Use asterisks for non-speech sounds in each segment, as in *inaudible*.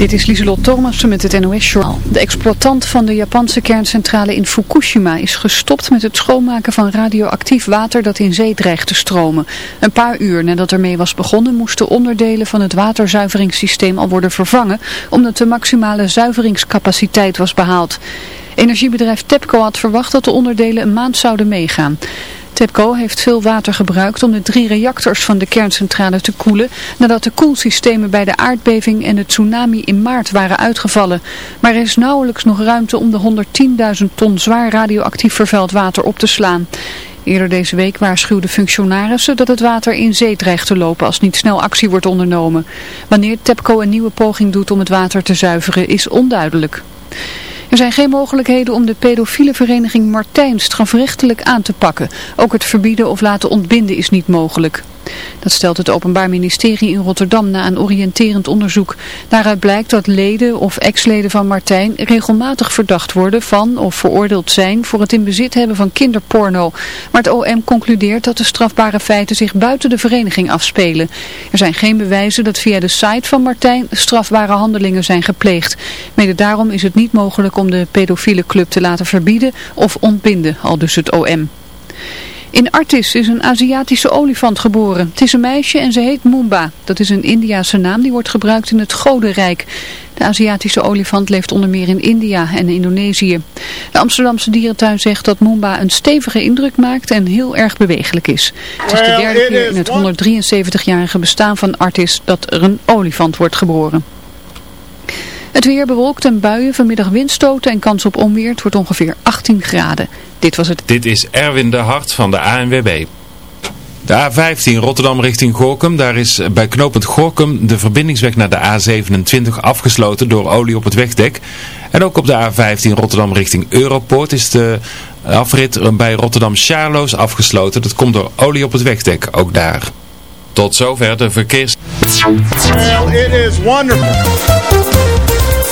Dit is Lieselot Thomassen met het NOS-journaal. De exploitant van de Japanse kerncentrale in Fukushima is gestopt met het schoonmaken van radioactief water dat in zee dreigt te stromen. Een paar uur nadat ermee was begonnen moesten onderdelen van het waterzuiveringssysteem al worden vervangen omdat de maximale zuiveringscapaciteit was behaald. Energiebedrijf TEPCO had verwacht dat de onderdelen een maand zouden meegaan. TEPCO heeft veel water gebruikt om de drie reactors van de kerncentrale te koelen nadat de koelsystemen bij de aardbeving en de tsunami in maart waren uitgevallen. Maar er is nauwelijks nog ruimte om de 110.000 ton zwaar radioactief vervuild water op te slaan. Eerder deze week waarschuwden functionarissen dat het water in zee dreigt te lopen als niet snel actie wordt ondernomen. Wanneer TEPCO een nieuwe poging doet om het water te zuiveren is onduidelijk. Er zijn geen mogelijkheden om de pedofiele vereniging Martijn strafrechtelijk aan te pakken. Ook het verbieden of laten ontbinden is niet mogelijk. Dat stelt het Openbaar Ministerie in Rotterdam na een oriënterend onderzoek. Daaruit blijkt dat leden of ex-leden van Martijn regelmatig verdacht worden van of veroordeeld zijn voor het in bezit hebben van kinderporno. Maar het OM concludeert dat de strafbare feiten zich buiten de vereniging afspelen. Er zijn geen bewijzen dat via de site van Martijn strafbare handelingen zijn gepleegd. Mede daarom is het niet mogelijk om de pedofiele club te laten verbieden of ontbinden, al dus het OM. In Artis is een Aziatische olifant geboren. Het is een meisje en ze heet Moomba. Dat is een Indiase naam die wordt gebruikt in het Godenrijk. De Aziatische olifant leeft onder meer in India en Indonesië. De Amsterdamse dierentuin zegt dat Moomba een stevige indruk maakt en heel erg bewegelijk is. Het is de derde keer in het 173-jarige bestaan van Artis dat er een olifant wordt geboren. Het weer bewolkt en buien, vanmiddag windstoten en kans op onweer. Het wordt ongeveer 18 graden. Dit was het. Dit is Erwin de Hart van de ANWB. De A15 Rotterdam richting Gorkum. Daar is bij knooppunt Gorkum de verbindingsweg naar de A27 afgesloten door olie op het wegdek. En ook op de A15 Rotterdam richting Europoort is de afrit bij Rotterdam Charloes afgesloten. Dat komt door olie op het wegdek, ook daar. Tot zover de verkeers... Well, it is wonderful.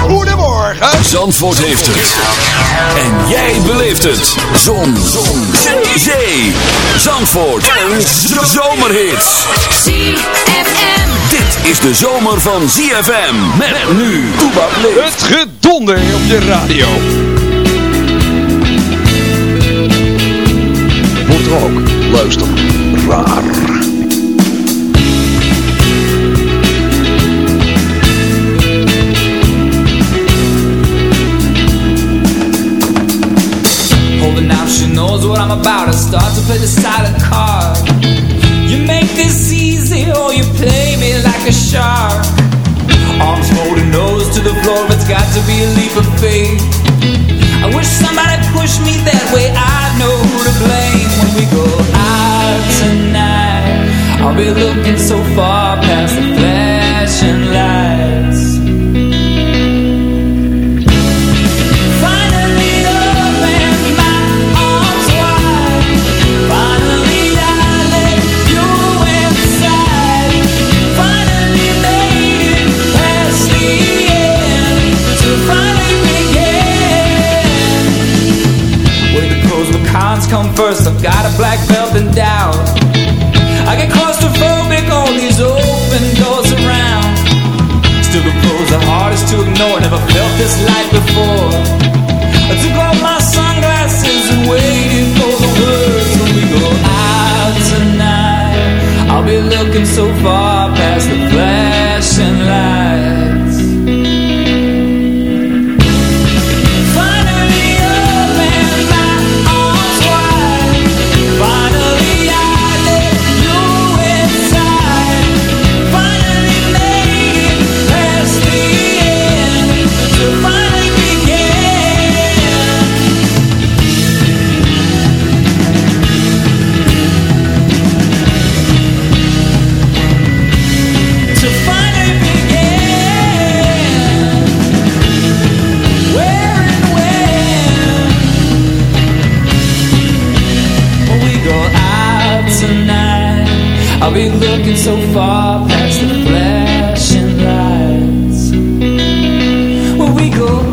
Goedemorgen. Zandvoort heeft het. En jij beleeft het. Zon. Zon. Zee. Zee. Zandvoort. Een zomerhit. ZFM. Dit is de zomer van ZFM. Met nu. Toebak leeft. Het gedonder op je radio. Wordt er ook. Luister. Raar. I'm about. I start to play the silent card. You make this easy, or you play me like a shark. Arms holding nose to the floor, it's got to be a leap of faith. I wish somebody pushed me that way. I know who to blame when we go out tonight. I'll be looking so far past the flashing black belt and doubt I get claustrophobic, all these open doors around. Still the pros are hardest to ignore Never felt this light before. I took off my sunglasses and waited for the words When we go out tonight. I'll be looking so far tonight? I'll be looking so far past the flashing lights? When we go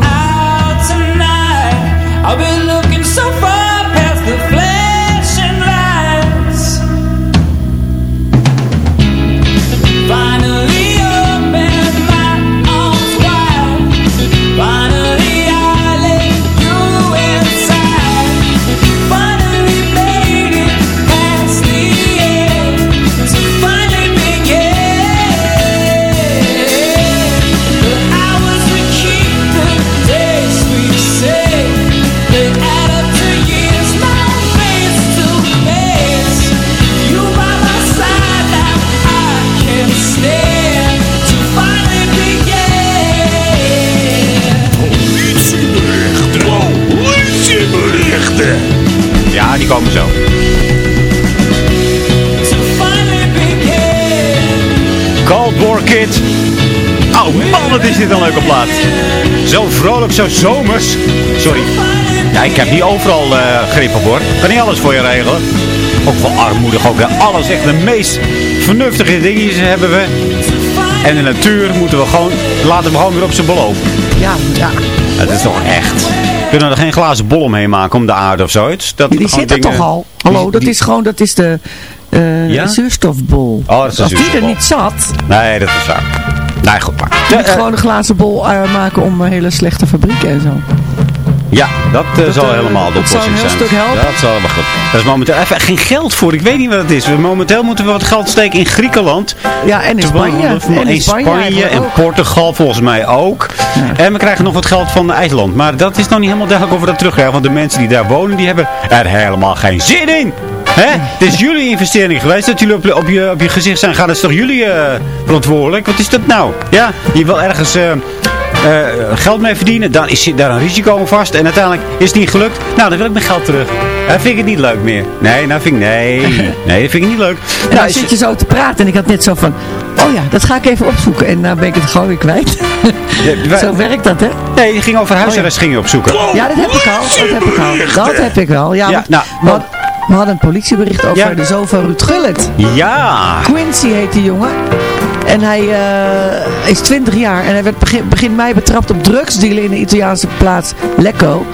Kid. Oh man, wat is dit een leuke plaat. Zo vrolijk, zo zomers. Sorry. Ja, ik heb niet overal eh grip op hoor. Kan niet alles voor je regelen. Ook wel armoedig ook. hè. Alles echt de meest vernuftige dingetjes hebben we. En de natuur moeten we gewoon, laten we gewoon weer op zijn beloop. Ja, ja. Het is toch echt. Kunnen we er geen glazen bol omheen maken om de aarde of zoiets? Dat Die zit er dingen- toch al? Hallo, Die- dat die- is gewoon, dat is de eh, Ja? zuurstofbol. Oh, dat is Als die er niet zat, Nee, dat is waar. Nee, goed maar. je eh, gewoon een glazen bol eh, maken om eh, hele slechte fabrieken en zo. Ja, dat, eh, zal eh, helemaal de dat oplossing een zijn. dat zal helemaal goed. Er is momenteel even geen geld voor. Ik weet niet wat het is. We- Momenteel moeten we wat geld steken in Griekenland. Ja, en in Spanje. En in Spanje, en. Portugal volgens mij ook. En we krijgen nog wat geld van IJsland. Maar dat is nog niet helemaal duidelijk of we dat terugkrijgen. Want de mensen die daar wonen, die hebben er helemaal geen zin in. Hè? Het is jullie investering geweest. Dat jullie op, op, je, op je gezicht zijn gaan. Dat is toch jullie eh, verantwoordelijk? Wat is dat nou? Ja, je wil ergens... eh, eh, geld mee verdienen, dan is daar een risico aan vast. En uiteindelijk is het niet gelukt. Nou, dan wil ik mijn geld terug. Dan vind ik het niet leuk meer. Nee, nou vind ik... Nee, *laughs* nee, dat vind ik niet leuk. En Nou, dan is- zit je zo te praten en ik had net zo van, oh ja, dat ga ik even opzoeken. En nou ben ik het gewoon weer kwijt. Ja, *laughs* wij- zo werkt dat, hè? Nee, je ging over huisarrest ging je opzoeken. Ja, dat heb ik al. Dat heb ik al. Dat heb ik wel. Ja, Ja, want nou, we hadden een politiebericht over Ja. de zoon van Ruud Gullit. Ja. Quincy heet die jongen. En hij eh, is 20 jaar en hij werd begin, begin mei betrapt op drugsdealen in de Italiaanse plaats Lecco.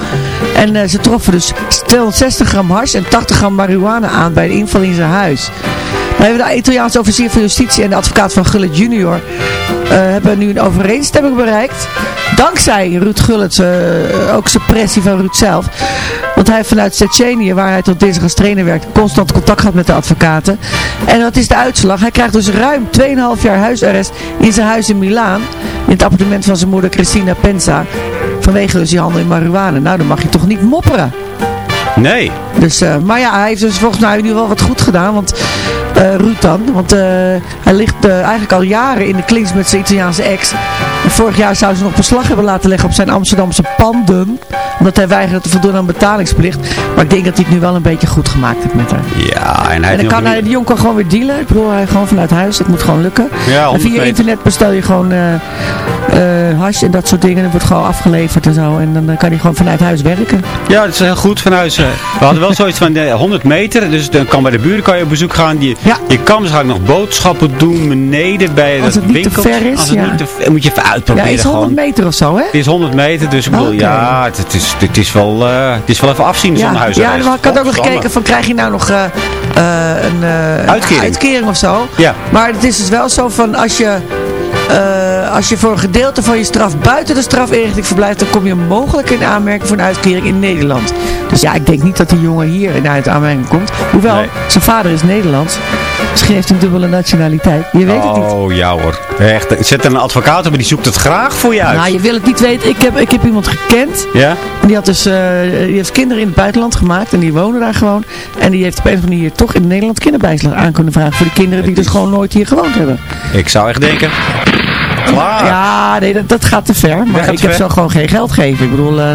En eh, ze troffen dus 260 gram hars en 80 gram marihuana aan bij de inval in zijn huis. We hebben de Italiaanse officier van justitie en de advocaat van Gullit junior eh, hebben nu een overeenstemming bereikt. Dankzij Ruud Gullit, eh, ook suppressie van Ruud zelf. Want hij heeft vanuit Tsjetsjenië, waar hij tot dinsdag als trainer werkt, constant contact gehad met de advocaten. En wat is de uitslag? Hij krijgt dus ruim 2,5 jaar huisarrest in zijn huis in Milaan. In het appartement van zijn moeder Cristina Pensa. Vanwege dus die handel in marihuana. Nou, dan mag je toch niet mopperen. Nee. Dus, eh, maar ja, hij heeft dus volgens mij nu wel wat goed gedaan. Want Ruud dan. Want eh, hij ligt eh, eigenlijk al jaren in de clinch met zijn Italiaanse ex. En vorig jaar zou ze nog beslag hebben laten leggen op zijn Amsterdamse panden. Omdat hij weigerde te voldoen aan betalingsplicht. Maar ik denk dat hij het nu wel een beetje goed gemaakt heeft met haar. Ja, en hij En dan kan hij, die jongen kan gewoon weer dealen. Ik bedoel, hij gewoon vanuit huis. Dat moet gewoon lukken. Ja, en 100 via internet bestel je gewoon eh eh, hash en dat soort dingen. Dat wordt gewoon afgeleverd en zo. En dan eh, kan hij gewoon vanuit huis werken. Ja, dat is heel goed van huis. eh. We hadden wel zoiets van eh, 100 meter. Dus dan kan bij de buren kan je op bezoek gaan. Je, Ja. je kan waarschijnlijk nog boodschappen doen beneden bij Als dat het niet te winkeltje. ver is, Als het ja. niet te ver, moet je even Ja, uitproberen is 100 gewoon. meter of zo, hè? Het is 100 meter, dus ik bedoel, ja, het, het is, het, is wel, eh, het is wel even afzien Ja, zonder huis. ja maar ik had ook nog gekeken van krijg je nou nog eh, eh, een eh, Uitkering. uitkering of zo. Ja. Maar het is dus wel zo van als je, eh, als je voor een gedeelte van je straf buiten de strafinrichting verblijft, dan kom je mogelijk in aanmerking voor een uitkering in Nederland. Dus ja, ik denk niet dat die jongen hier in uit aanmerking komt. Hoewel, Nee. zijn vader is Nederlands. Misschien heeft hij een dubbele nationaliteit. Je weet het niet. Oh, ja hoor. Echt, zet er een advocaat op en die zoekt het graag voor je uit. Nou, je wil het niet weten. Ik heb, ik heb iemand gekend. Ja? Die, had dus, eh, die heeft kinderen in het buitenland gemaakt. En die wonen daar gewoon. En die heeft op een of andere manier toch in Nederland kinderbijslag aan kunnen vragen. Voor die kinderen die dus gewoon nooit hier gewoond hebben. Ik zou echt denken, klaar. Ja, nee, dat, dat gaat te ver. Maar ik te heb ver? zo gewoon geen geld geven. Ik bedoel, eh,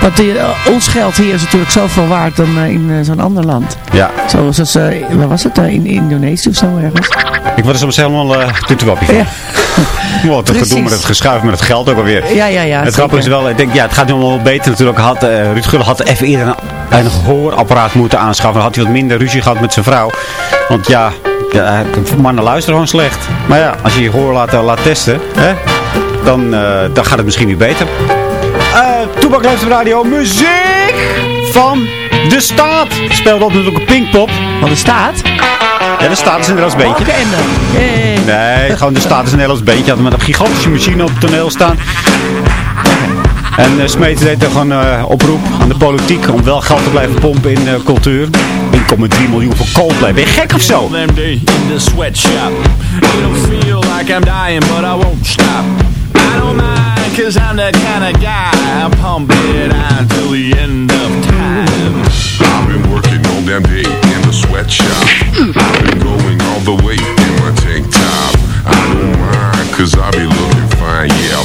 want die, eh, ons geld hier is natuurlijk zoveel waard dan eh, in zo'n ander land. Ja, Zoals, als, waar was het? in Indonesië of zo ergens. ik word er soms helemaal uh, toetewappie van. Ja. *laughs* Wat een gedoe met het geschuif met het geld ook alweer. Ja, ja, ja. het grappige is wel, ik denk, ja, het gaat nu allemaal beter natuurlijk. Had, Ruud Gullit had even eerder een, een hoorapparaat moeten aanschaffen. Dan had hij wat minder ruzie gehad met zijn vrouw. Want ja, Ja, voor mannen luisteren gewoon slecht. Maar ja, als je je gehoor laat, laat testen, hè, dan, eh, dan gaat het misschien weer beter. Uh, Toebak op radio. Muziek van de staat. Speelde op natuurlijk een Pinkpop. Van de staat? Ja, de staat is een Nederlands beentje. Nee, gewoon de staat is een Nederlands beentje. Had met een gigantische machine op het toneel staan. En uh, Smeet deed gewoon uh, oproep aan de politiek om wel geld te blijven pompen in uh, cultuur. 1,3 miljoen voor Coldplay. Ben je gek of zo? in the sweatshop. It'll feel like I'm dying, but I won't stop. I don't mind, cause I'm that kind of guy. I pump it on till the end of time. I've been working all damn day in the sweatshop. I've been going all the way in my tank top. I don't mind, cause I be looking fine. Yeah,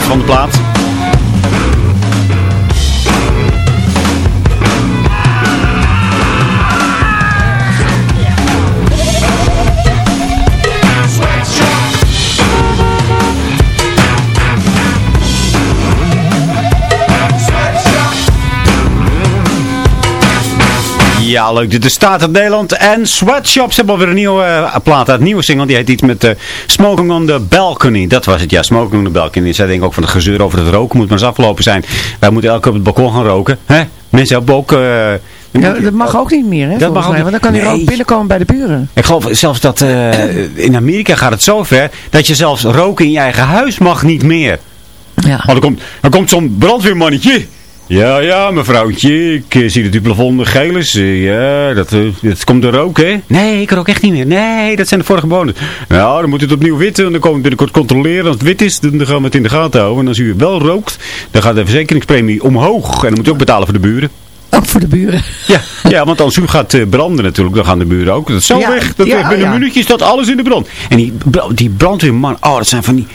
Van de plaat. Ja, leuk. Dit is Staat uit Nederland en Sweatshops hebben alweer een nieuwe uh, plaat uit. Een nieuwe single. Die heet iets met uh, Smoking on the Balcony. Dat was het, ja. Smoking on the Balcony. Zij denken ook van het gezeur over het roken moet maar eens afgelopen zijn. Wij moeten elke keer op het balkon gaan roken. Hè? Mensen hebben ook... Uh, Ja, dat mag ook niet meer, hè, Dat mag mij. ook Want dan kan die niet. rook binnenkomen bij de buren. Ik geloof zelfs dat eh, in Amerika gaat het zo ver dat je zelfs roken in je eigen huis mag niet meer. Ja. Oh, er komt, er komt zo'n brandweermannetje. Ja, ja, mevrouwtje, ik eh, zie dat uw plafond geel is. Ja, dat, eh, dat komt door rook, hè? Nee, ik rook echt niet meer. Nee, dat zijn de vorige bewoners. Nou, dan moet het opnieuw wit. En dan komen we binnenkort controleren. Als het wit is, dan gaan we het in de gaten houden. En als u wel rookt, dan gaat de verzekeringspremie omhoog. En dan moet u ook betalen voor de buren. Ook voor de buren. Ja, ja want als u gaat eh, branden natuurlijk, dan gaan de buren ook. Dat is zo Ja, weg. Dat ja, weg. Binnen ja. een minuutje staat alles in de brand. En die, die brandweerman, oh, dat zijn van die...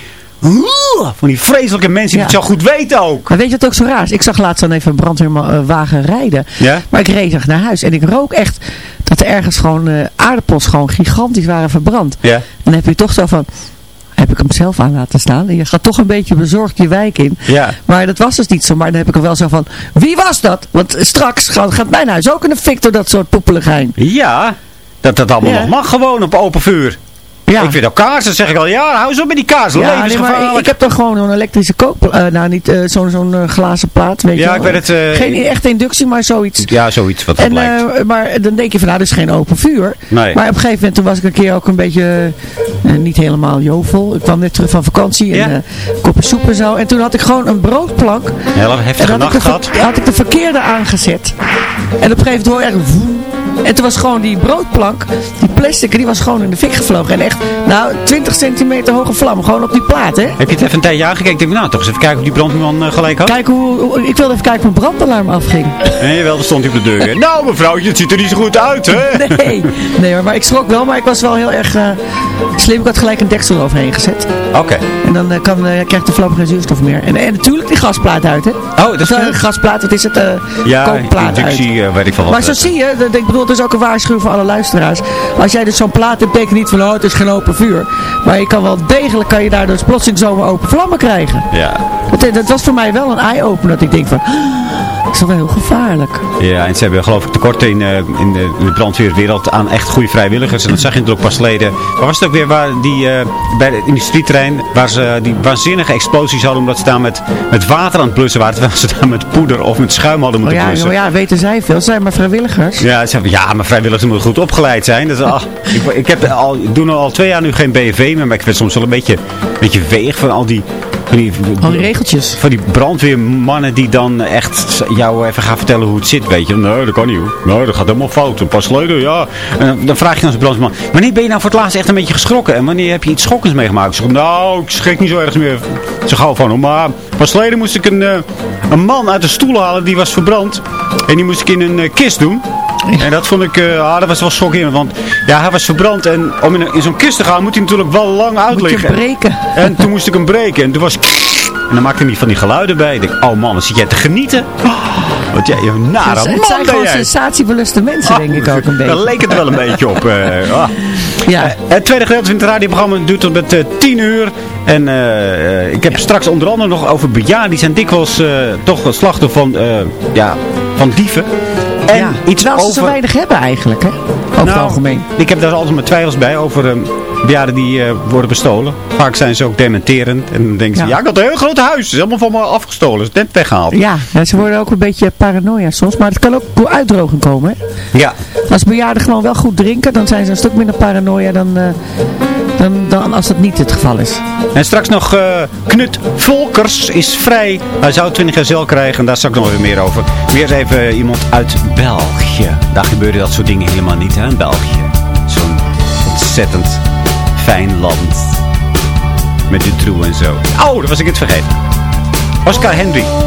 Van die vreselijke mensen die het zo goed weten ook. Maar weet je wat ook zo raar is? Ik zag laatst dan even een brandweerwagen rijden. Ja? Maar ik reed naar huis. En ik rook echt dat er ergens gewoon eh, aardappels gewoon gigantisch waren verbrand. Ja. En dan heb je toch zo van... Heb ik hem zelf aan laten staan? En je gaat toch een beetje bezorgd je wijk in. Ja. Maar dat was dus niet zo. Maar dan heb ik er wel zo van... Wie was dat? Want straks gaat, gaat mijn huis ook in de fik door dat soort poepeligheid. Ja, dat dat allemaal Ja. nog mag gewoon op open vuur. Ja. Ik vind ook kaas, dan zeg ik al, ja, hou zo met die kaas. Ja, nee, maar ik, ik heb dan gewoon een elektrische kook, eh, nou niet eh, zo'n zo'n eh, glazen plaat, weet je Ja, wel. ik weet het, Geen echte inductie, maar zoiets. Ja, zoiets wat, En, lijkt. maar dan denk je van, nou, dat is geen open vuur. Nee. Maar op een gegeven moment, toen was ik een keer ook een beetje, niet helemaal jovel. Ik kwam net terug van vakantie en Ja. koppen soep en zo. En toen had ik gewoon een broodplank. Heel heftige en had ik, nacht de, gehad. had ik de verkeerde aangezet. En op een gegeven moment hoor je echt voem. En toen was gewoon die broodplank, die plastic, die was gewoon in de fik gevlogen. En echt, nou, 20 centimeter hoge vlam, gewoon op die plaat, hè. Heb je het even een tijdje aangekeken? Ik denk, nou, toch eens even kijken of die brandweerman eh, gelijk had. Kijk hoe, hoe- ik wilde even kijken hoe mijn brandalarm afging. Nee, wel, daar stond hij op de deur. nou, mevrouwtje, het ziet er niet zo goed uit, hè? *laughs* Nee, nee hoor, maar ik schrok wel, maar ik was wel heel erg eh, slim. Ik had gelijk een deksel overheen gezet. Oké. En dan eh, kan, eh, krijgt de vlam geen zuurstof meer. En, en natuurlijk die gasplaat uit, hè. Oh, dat is Wel, gasplaat, wat is het? eh Ja, kookplaat inductie, eh, weet ik van wat. Maar zo zie je, dat- ik bedoel, is ook een waarschuwing voor alle luisteraars. Als jij dus zo'n plaat hebt, betekent niet van, oh, het is geen open vuur. Maar je kan wel degelijk, kan je daar dus plotseling zomaar open vlammen krijgen. Ja. Dat, dat was voor mij wel een eye-opener, dat ik denk van, dat is wel heel gevaarlijk. Ja, en ze hebben geloof ik tekorten in, eh, in de, brandweerwereld aan echt goede vrijwilligers. En dat zag je natuurlijk pas geleden. Waar was het ook weer waar die, eh, bij het industrieterrein, waar ze die waanzinnige explosies hadden omdat ze daar met, met water aan het blussen waren. Terwijl ze daar met poeder of met schuim hadden Oh moeten ja, blussen. oh ja, weten zij veel. Ze zijn maar vrijwilligers. Ja, ze hebben, ja, maar vrijwilligers moeten goed opgeleid zijn. Dat is, ach, ik, ik, heb al, ik doe al twee jaar nu geen BV meer, maar ik werd soms wel een beetje, een beetje weeg van al die... Van die, Al die regeltjes. van die brandweermannen die dan echt jou even gaan vertellen hoe het zit, weet je. Nee, dat kan niet hoor. Nee, dat gaat helemaal fout. Een pas geleden, ja. En dan, vraag je dan zo'n brandweerman, wanneer ben je nou voor het laatst echt een beetje geschrokken? En wanneer heb je iets schokkends meegemaakt? Ik zeg, nou, ik schrik niet zo erg meer. Zo gauw van, hem. maar pas geleden moest ik een, eh, een man uit de stoel halen, die was verbrand. En die moest ik in een eh, kist doen. En dat vond ik, eh, ah, dat was wel schokkerend. Want ja, hij was verbrand. En om in, zo'n kist te gaan moet hij natuurlijk wel lang Moet je uitliggen. breken. En toen moest ik hem breken. En toen was En dan maakte hij van die geluiden bij. Ik denk, oh man, dan zit jij te genieten. Wat jij, je nare man het zijn gewoon jij. sensatiebeluste mensen, denk ik ook een beetje. Daar leek het wel een *laughs* beetje op. eh, ah. Ja. Eh, het tweede gedeelte van het radioprogramma duurt tot met eh, 10 uur. En ik heb straks onder andere nog over bejaarden. Die zijn dikwijls toch slachtoffer van, ja, van dieven. En ja. iets Terwijl ze zo weinig hebben eigenlijk, hè? Over het Nou, algemeen. Ik heb daar altijd mijn twijfels bij over bejaarden die eh, worden bestolen. Vaak zijn ze ook dementerend. En dan denken ze, Ja. ja, ik had een heel groot huis. Het is helemaal van me afgestolen. Het is net weggehaald. Ja, ja, ze worden ook een beetje paranoia soms. Maar het kan ook door uitdroging komen, hè? Ja. Als bejaarden gewoon wel goed drinken, dan zijn ze een stuk minder paranoia dan, eh, dan, dan als dat niet het geval is. En straks nog eh, Knut Volkers is vrij. Hij zou 20 jaar cel krijgen. En daar straks nog weer meer over. Weer even iemand uit België. Daar gebeuren dat soort dingen helemaal niet, hè, in België. Zo'n ontzettend fijn land. Met de troe en zo. Oh, dat was ik het vergeten. Oscar Henry.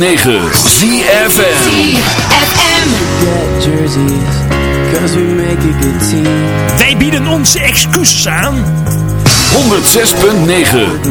106.9 ZFM ZFM Wij bieden onze excuses aan. 106.9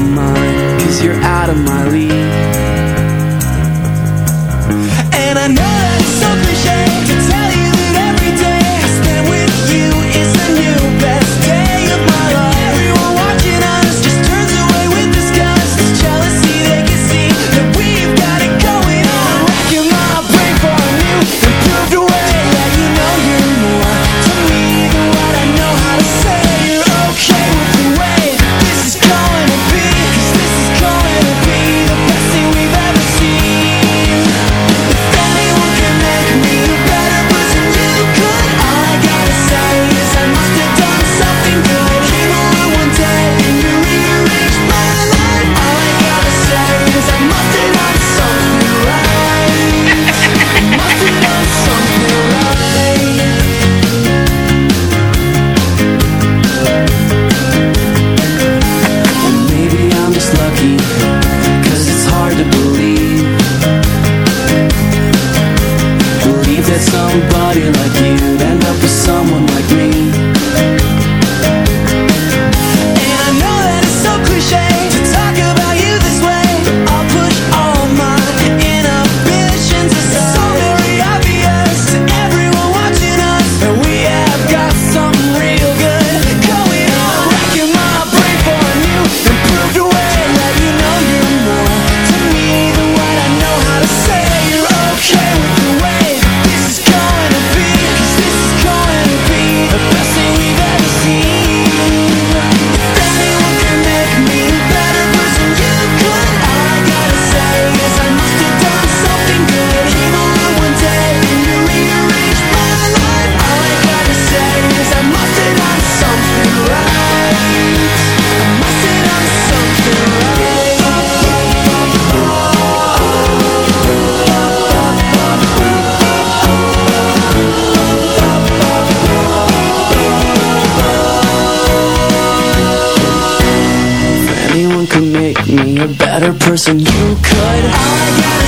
person you could.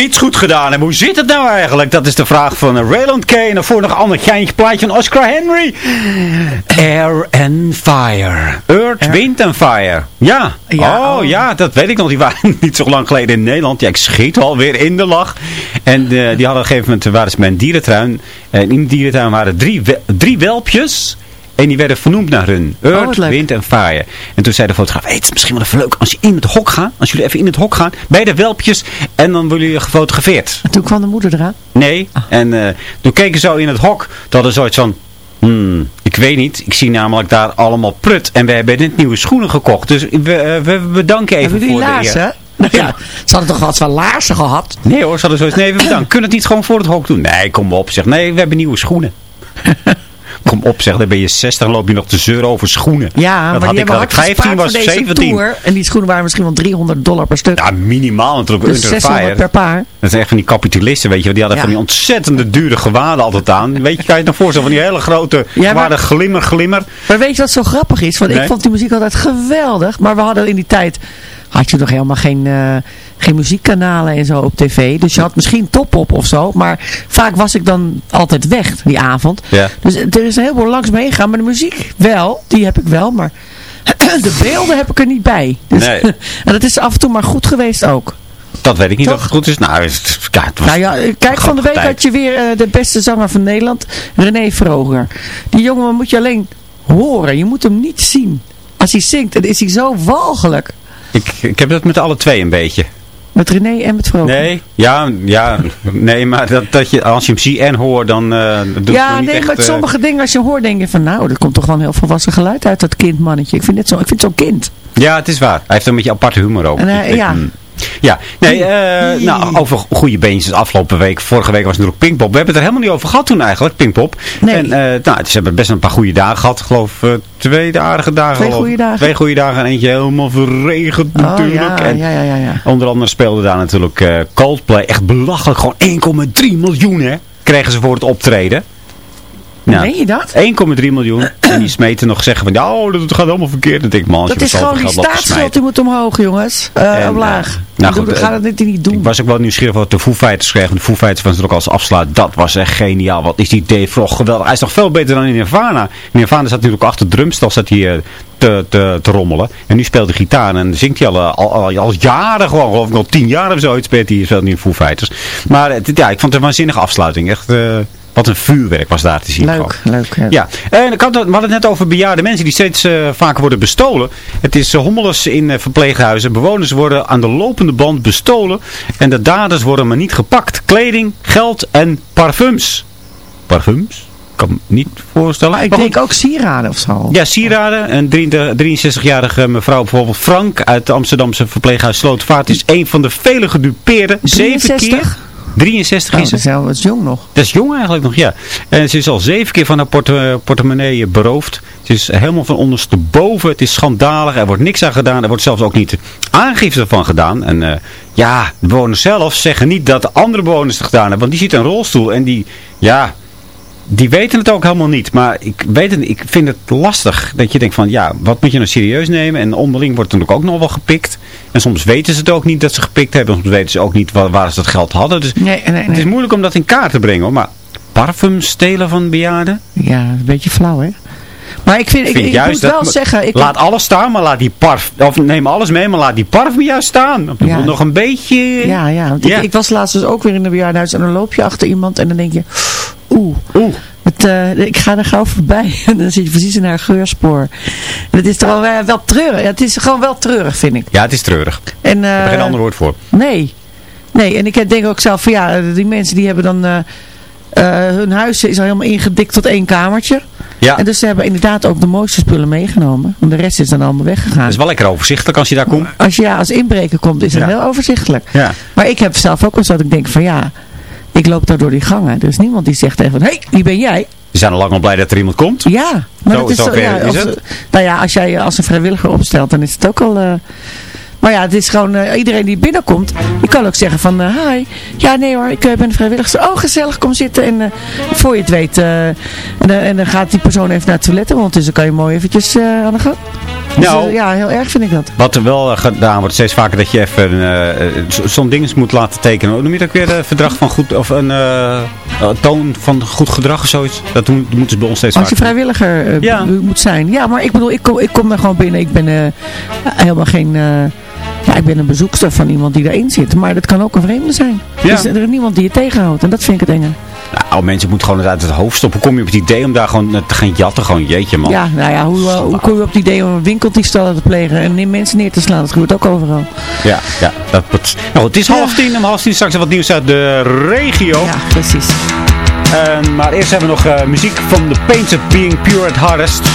iets goed gedaan en Hoe zit het nou eigenlijk? Dat is de vraag van eh, Rayland K. En voor nog een ander geintje plaatje van Oscar Henry. Air and Fire. Earth, Air. Wind and Fire. Ja. oh, ja, dat weet ik nog. Die waren *laughs* niet zo lang geleden in Nederland. Ja, ik schiet alweer in de lach. En eh, die hadden op een gegeven moment, eh, waren ze mijn dierentuin. En in die dierentuin waren drie, drie welpjes... En die werden vernoemd naar hun. Earth, oh, wind en fire. En toen zei de fotograaf, hey, het misschien wel even leuk als je in het hok gaat. Als jullie even in het hok gaan, bij de welpjes. En dan worden jullie gefotografeerd. En toen kwam de moeder eraan? Nee. Ah. En eh, toen keken ze zo in het hok. Dat hadden ze zoiets van, hmm, ik weet niet. Ik zie namelijk daar allemaal prut. En we hebben net nieuwe schoenen gekocht. Dus we, eh, we bedanken even voor laars, de... Hè? Nou ja. Ze hadden toch wel eens laarzen gehad? Nee hoor, ze hadden zoiets. Nee, we. Kunnen het niet gewoon voor het hok doen? Nee, kom op. Zeg, nee, we hebben nieuwe schoenen. *laughs* kom op, zeg. Dan ben je 60 en loop je nog te zeuren over schoenen. Ja, dat maar had ik, had ik hard 15 gespaard was voor deze 17. tour. En die schoenen waren misschien wel 300 dollar per stuk. Ja, minimaal natuurlijk. Dus Under 600 Fire. per paar. Dat zijn echt van die kapitalisten, weet je wel. Die hadden Ja. van die ontzettende dure gewaden altijd aan. Weet je, kan je het nog voorstellen? Van die hele grote Ja, maar- glimmer, glimmer. Maar weet je wat zo grappig is? Want Nee. ik vond die muziek altijd geweldig. Maar we hadden in die tijd... Had je nog helemaal geen, eh, geen muziekkanalen en zo op tv. Dus je had misschien top-op of zo. Maar vaak was ik dan altijd weg die avond. Ja. Dus er is een heleboel langs me heen gegaan. Maar de muziek wel. Die heb ik wel. Maar *clears throat* de beelden heb ik er niet bij. Dus, Nee. *laughs* en dat is af en toe maar goed geweest ook. Dat weet ik niet Toch? of het goed is. Nou, het, ja, het was Nou ja, eh, kijk, van de week tijd. had je weer eh, de beste zanger van Nederland, René Vroger. Die jongen moet je alleen horen, je moet hem niet zien. Als hij zingt, dan is hij zo walgelijk. Ik, ik heb dat met alle twee een beetje. Met René en met Vroger. Nee, ja, ja, nee, maar dat, dat je, als je hem ziet en hoort, dan eh doet het ja, nog niet nee, echt... maar eh, sommige dingen als je hoort, denk je van nou, er komt toch wel een heel volwassen geluid uit dat kindmannetje. Ik vind het zo, ik vind het zo'n kind. Ja, het is waar. Hij heeft een beetje aparte humor ook. En, ja. hmm. Ja, nee, eh, nou, over goede beentjes afgelopen week. Vorige week was natuurlijk Pinkpop. We hebben het er helemaal niet over gehad toen eigenlijk, Pinkpop. Nee. En eh, nou, ze hebben best een paar goede dagen gehad. Ik geloof eh, twee aardige dagen. Twee goede dagen. Twee goede dagen en eentje helemaal verregend Oh natuurlijk. ja, en ja, ja, ja, ja. Onder andere speelde daar natuurlijk Coldplay. Echt belachelijk. Gewoon 1,3 miljoen hè, kregen ze voor het optreden. Nou, Meen je dat? 1,3 miljoen. *clears throat* en die smeten nog zeggen van, ja, oh, dat gaat allemaal verkeerd. Dan denk ik, man, Dat is gewoon die staatsschuld, die moet omhoog jongens. Eh En, omlaag. eh, nou goed, eh, dat niet doen. Ik was ook wel nieuwsgierig wat de Foo Fighters kregen. De Foo Fighters was er ook als afsluit. Dat was echt geniaal. Wat is die Dave Frog geweldig. Hij is nog veel beter dan in Nirvana. In Nirvana zat natuurlijk achter de drumstel zat hij, eh, te, te, te rommelen. En nu speelt hij gitaar. En zingt hij al, eh, al, al, al jaren gewoon. Geloof ik al tien jaar of zoiets speelt hij, speelt in Foo Fighters. Maar het- ja, ik vond het een waanzinnige afsluiting. Echt... eh, wat een vuurwerk was daar te zien. gewoon. Leuk, leuk. ja. Ja, en ik had, het- we hadden het net over bejaarde mensen die steeds eh, vaker worden bestolen. Het is uh, hommeles in eh, verpleeghuizen. Bewoners worden aan de lopende band bestolen. En de daders worden maar niet gepakt. Kleding, geld en parfums. Parfums? Ik kan me niet voorstellen. Ik Maar denk ook sieraden of zo. ja, sieraden. Een 63-jarige mevrouw bijvoorbeeld Frank uit het Amsterdamse verpleeghuis Slootvaart is een van de vele gedupeerden. Zeven 63? keer. 63 Oh, is dat ze. is wel wat jong nog. Dat is jong eigenlijk nog, ja. En ze is al zeven keer van haar porte- portemonnee beroofd. Ze is helemaal van ondersteboven. Het is schandalig. Er wordt niks aan gedaan. Er wordt zelfs ook niet aangifte van gedaan. En eh, ja, de bewoners zelf zeggen niet dat de andere bewoners het gedaan hebben. Want die zit in een rolstoel. En die, ja, die weten het ook helemaal niet. Maar ik weet het, ik vind het lastig. Dat je denkt van, ja, wat moet je nou serieus nemen? En onderling wordt natuurlijk ook nog wel gepikt. En soms weten ze het ook niet dat ze gepikt hebben. Soms weten ze ook niet waar, waar ze dat geld hadden. Dus Nee, nee, het is moeilijk om dat in kaart te brengen hoor. Maar parfum stelen van bejaarden? Ja, een beetje flauw, hè? Maar ik, vind, ik, vind ik, juist moet dat wel zeggen... Ik, laat alles staan, maar laat die parf... Of neem alles mee, maar laat die parfum juist staan. Dat Ja. moet nog een beetje... ja, ja, want Ja. Ik, ik was laatst dus ook weer in een bejaardenhuis en dan loop je achter iemand en dan denk je... Oeh, Oeh. het, eh, ik ga er gauw voorbij. En *laughs* dan zit je precies in haar geurspoor. En het is toch wel, eh, wel treurig. Ja, het is gewoon wel treurig, vind ik. Ja, het is treurig. Ik En, eh, heb er geen ander woord voor. Nee. Nee, en ik denk ook zelf van ja, die mensen die hebben dan... eh, eh, hun huis is al helemaal ingedikt tot één kamertje. Ja, En dus ze hebben inderdaad ook de mooiste spullen meegenomen. Want de rest is dan allemaal weggegaan. dat is wel lekker overzichtelijk als je daar komt. Als je ja, als inbreker komt, is het Ja. heel overzichtelijk. Ja. Maar ik heb zelf ook wel zo dat ik denk van ja, ik loop daar door die gangen. Er is niemand die zegt even van, hé, hey, wie ben jij? Ze zijn al lang al blij dat er iemand komt. Ja, maar Zo- dat is zo ja, is als, het. Nou ja, als jij je als een vrijwilliger opstelt, dan is het ook al... eh, maar ja, het is gewoon, eh, iedereen die binnenkomt, die kan ook zeggen van, eh, hi, ja nee hoor, ik eh, ben een vrijwilliger. Oh, gezellig, kom zitten. En eh, voor je het weet, eh, en, dan- en dan gaat die persoon even naar het toilet. En ondertussen kan je mooi eventjes eh, aan de gang. Dus, Nou. eh, ja, heel erg vind ik dat. Wat er wel eh, gedaan wordt, steeds vaker dat je even zo- zo'n ding moet laten tekenen. Hoe noem je dat ook weer? Een verdrag van goed, of een toon van goed gedrag of zoiets. Dat doen- moeten ze bij ons steeds Als je vaker. vrijwilliger Ja. moet zijn. Ja, maar ik bedoel, ik kom, ik kom daar gewoon binnen. Ik ben helemaal geen... ja, ik ben een bezoekster van iemand die daarin zit. Maar dat kan ook een vreemde zijn. Ja. Dus er is niemand die je tegenhoudt. En dat vind ik het enge. Nou, mensen moeten gewoon het uit het hoofd stoppen. Hoe kom je op het idee om daar gewoon eh, te gaan jatten? Gewoon, jeetje man. Ja, nou ja, hoe, eh, hoe kom je op het idee om een winkeldiefstal te plegen en mensen neer te slaan? Dat gebeurt ook overal. Ja, ja. Dat, dat- nou, het is half tien. Om half tien straks wat nieuws uit de regio. Ja, precies. Eh, maar eerst hebben we nog eh, muziek van The Painted Being Pure at Hardest.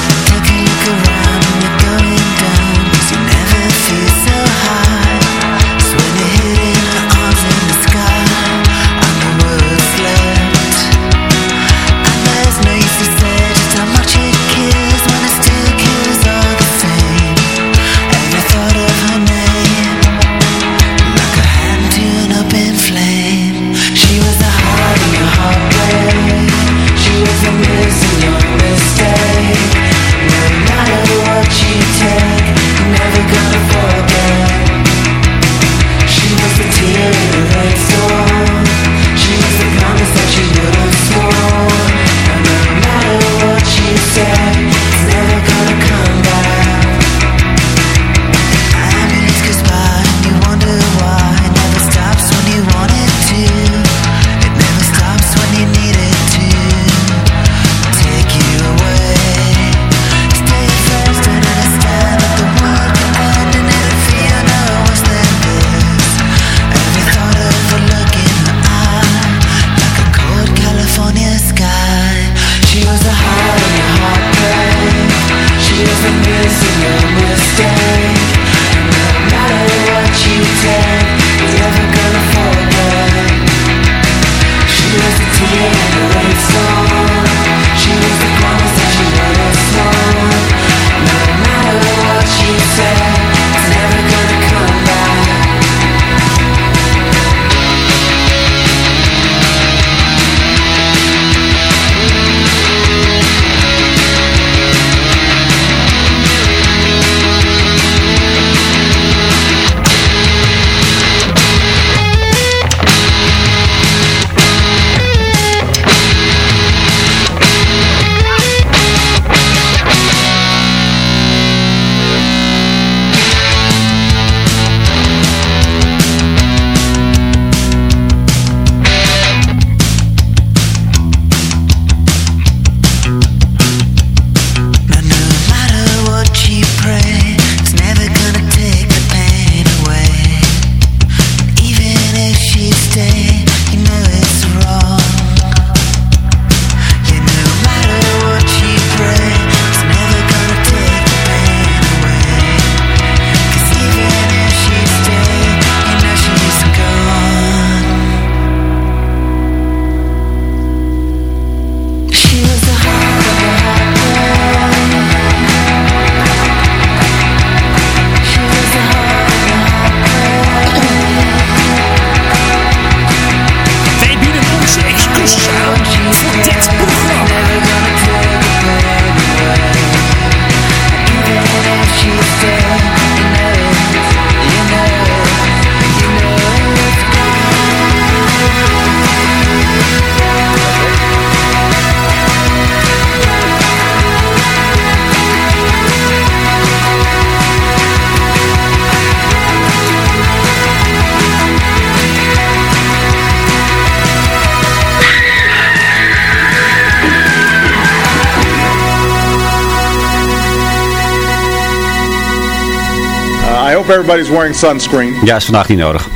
Hope everybody's wearing sunscreen. Ja, is vandaag niet nodig.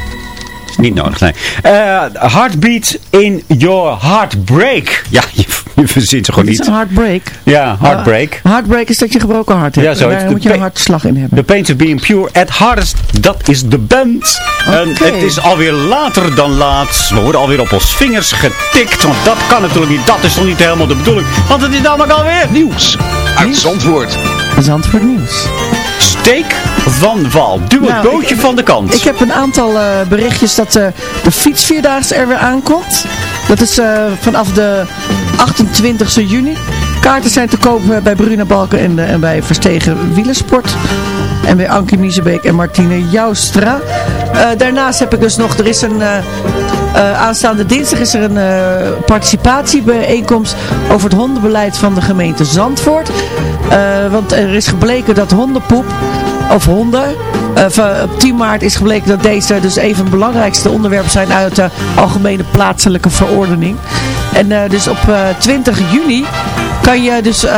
Is niet nodig, nee. Eh, heartbeat in your heartbreak. Ja, je, je verzint ze gewoon Wat is niet. een heartbreak? Ja, heartbreak. Uh, heartbreak is dat je gebroken hart hebt. Ja, zo. En daar moet je een hartslag in hebben. The Painted Being Pure at Hardest, dat is de band. En het is alweer later dan laat. We worden alweer op ons vingers getikt, want dat kan natuurlijk niet. Dat is toch niet helemaal de bedoeling. Want het is namelijk alweer Nieuws uit Zandvoort. Zandvoort Nieuws. steek van wal. Duw het Nou, bootje ik- van de kant. Ik heb een aantal eh, berichtjes dat eh, de fietsvierdaagse er weer aankomt. Dat is eh, vanaf de 28e juni. Kaarten zijn te koop eh, bij Bruna Balken en, en bij Verstegen Wielersport. En bij Ankie Miezebeek en Martine Joustra. Daarnaast heb ik dus nog, er is een... aanstaande dinsdag is er een participatiebijeenkomst over het hondenbeleid van de gemeente Zandvoort. Want er is gebleken dat hondenpoep, of honden, eh, op 10 maart is gebleken dat deze dus even het belangrijkste onderwerp zijn uit de algemene plaatselijke verordening. En eh, dus op eh, 20 juni kan je dus eh,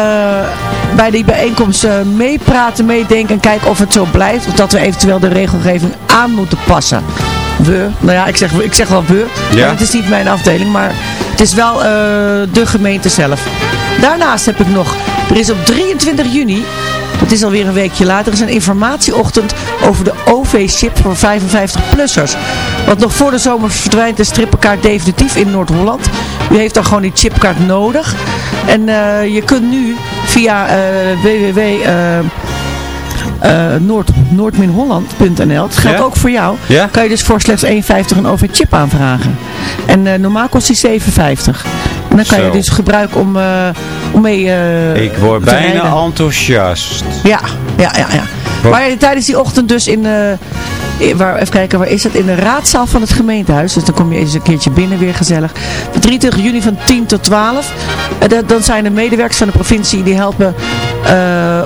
bij die bijeenkomst eh, meepraten, meedenken en kijken of het zo blijft. Of dat we eventueel de regelgeving aan moeten passen. we. Nou ja, ik zeg, ik zeg wel we. Ja. Maar het is niet mijn afdeling, maar het is wel eh, de gemeente zelf. Daarnaast heb ik nog, er is op 23 juni, het is alweer een weekje later, er is een informatieochtend over de OV-chip voor 55-plussers. Want nog voor de zomer verdwijnt de strippenkaart definitief in Noord-Holland. U heeft dan gewoon die chipkaart nodig. En eh, je kunt nu via eh, www... Noord, noordminholland.nl. Het geldt Ja? ook voor jou. Ja? Kan je dus voor slechts 1,50 een OV-chip aanvragen. En eh, normaal kost die 7,50. En dan kan Zo. je dus gebruiken om, eh, om mee eh, Ik word bijna rijden. enthousiast. Ja, ja, ja. ja. Wat? Maar tijdens die ochtend dus in... eh, in- waar, even kijken, waar is het? In de raadzaal van het gemeentehuis. Dus dan kom je eens een keertje binnen, weer gezellig. De 23 juni van 10 tot 12. En dat- dan zijn er medewerkers van de provincie die helpen eh,